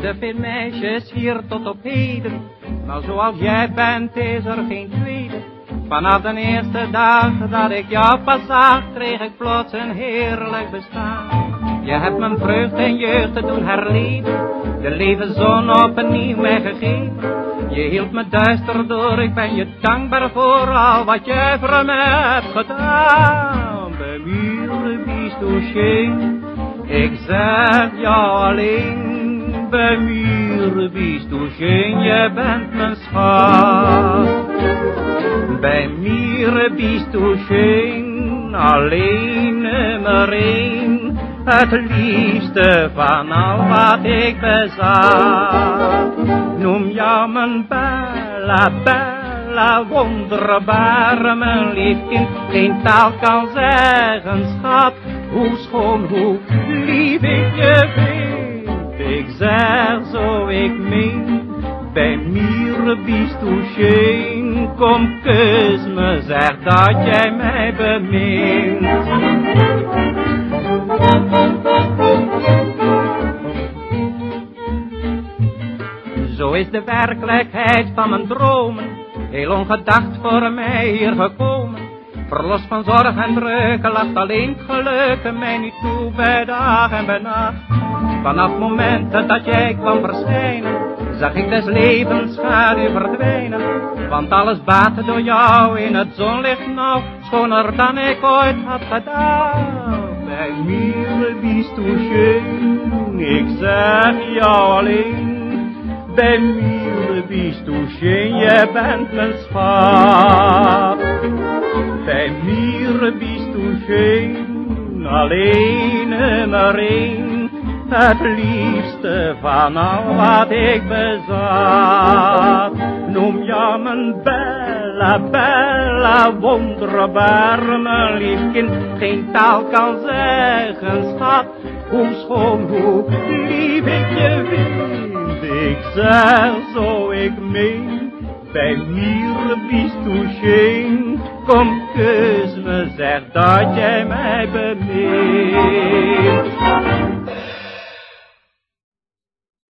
veel meisjes hier tot op heden, maar zoals jij bent is er geen tweede. Vanaf de eerste dag dat ik jou pas zag, kreeg ik plots een heerlijk bestaan. Je hebt mijn vreugd en jeugd te doen herleven, de levenzon opnieuw mij gegeven. Je hield me duister door, ik ben je dankbaar voor al wat jij voor me hebt gedaan. Bij du schön, ik zeg jou alleen. Bij mir bist du schön, je bent mijn schat. Bij mir bist du schön, alleen nummer één. Het liefste van al wat ik bezat. Noem jou mijn bella, bella, wonderbare, mijn lief kind. Geen taal kan zeggen, schat, hoe schoon, hoe lief ik je vind. Ik zeg zo, ik meen, bij du schön. Kom, kus me, zeg dat jij mij bemint. Zo is de werkelijkheid van mijn dromen, heel ongedacht voor mij hier gekomen. Verlost van zorg en druk, lacht alleen geluk mij niet toe bij dag en bij nacht. Vanaf het moment dat jij kwam verschijnen, zag ik des levens schaduw verdwijnen. Want alles baatte door jou in het zonlicht nou, schoner dan ik ooit had gedaan. Bij mir bist ik zeg jou alleen. Bij mir bist je bent mijn schat. Bij bist du schön, alleen nummer één. Het liefste van al wat ik bezat. Noem jou mijn bella, bella, wonderbaar, mijn lief kind. Geen taal kan zeggen, schat, hoe schoon, hoe lief ik je vind. Ik zeg zo, ik meen, bij mir bist du schön. Kom, kus me, zeg dat jij mij bemint.